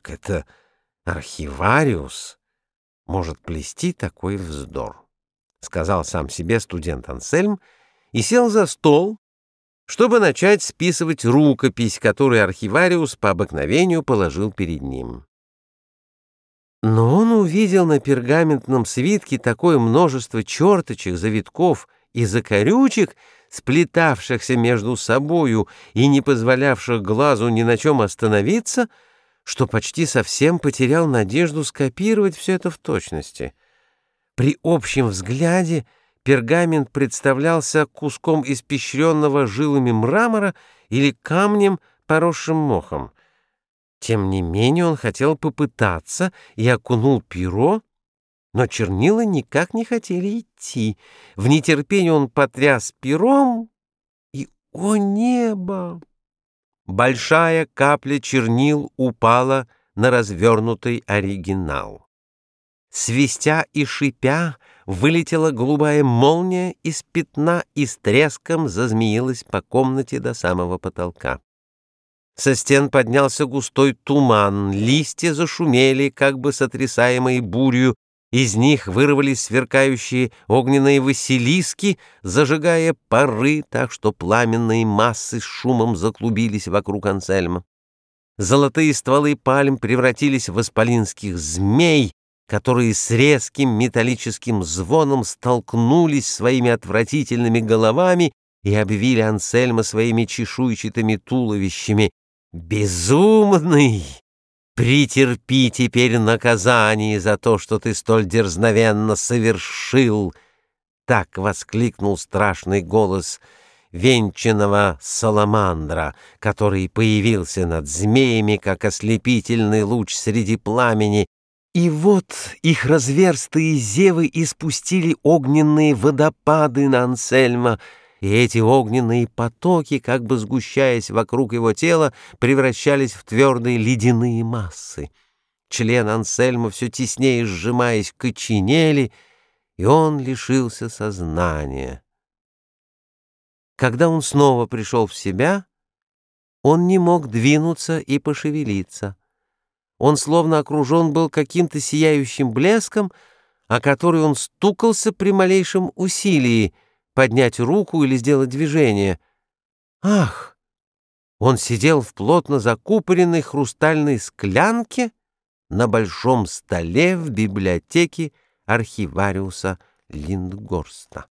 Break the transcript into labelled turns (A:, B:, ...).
A: как это архивариус может плести такой вздор? — сказал сам себе студент Ансельм и сел за стол, чтобы начать списывать рукопись, которую архивариус по обыкновению положил перед ним. Но он увидел на пергаментном свитке такое множество черточек, завитков и закорючек, сплетавшихся между собою и не позволявших глазу ни на чем остановиться, что почти совсем потерял надежду скопировать все это в точности. При общем взгляде пергамент представлялся куском испещренного жилами мрамора или камнем, поросшим мохом. Тем не менее он хотел попытаться и окунул перо, но чернила никак не хотели идти. В нетерпении он потряс пером, и, о небо! Большая капля чернил упала на развернутый оригинал. Свистя и шипя, вылетела голубая молния из пятна и с треском зазмеилась по комнате до самого потолка. Со стен поднялся густой туман, листья зашумели, как бы сотрясаемые бурью, из них вырвались сверкающие огненные василиски, зажигая пары, так что пламенные массы с шумом заклубились вокруг Ансельма. Золотые стволы пальм превратились в исполинских змей, которые с резким металлическим звоном столкнулись своими отвратительными головами и обвили Ансельма своими чешуйчатыми туловищами, «Безумный! Претерпи теперь наказание за то, что ты столь дерзновенно совершил!» Так воскликнул страшный голос венчанного саламандра, который появился над змеями, как ослепительный луч среди пламени, и вот их разверстые зевы испустили огненные водопады на Ансельма — и эти огненные потоки, как бы сгущаясь вокруг его тела, превращались в твердые ледяные массы. Член Ансельма все теснее сжимаясь коченели, и он лишился сознания. Когда он снова пришел в себя, он не мог двинуться и пошевелиться. Он словно окружен был каким-то сияющим блеском, о который он стукался при малейшем усилии — поднять руку или сделать движение. Ах! Он сидел в плотно закупоренной хрустальной склянке на большом столе в библиотеке архивариуса Линдгорста.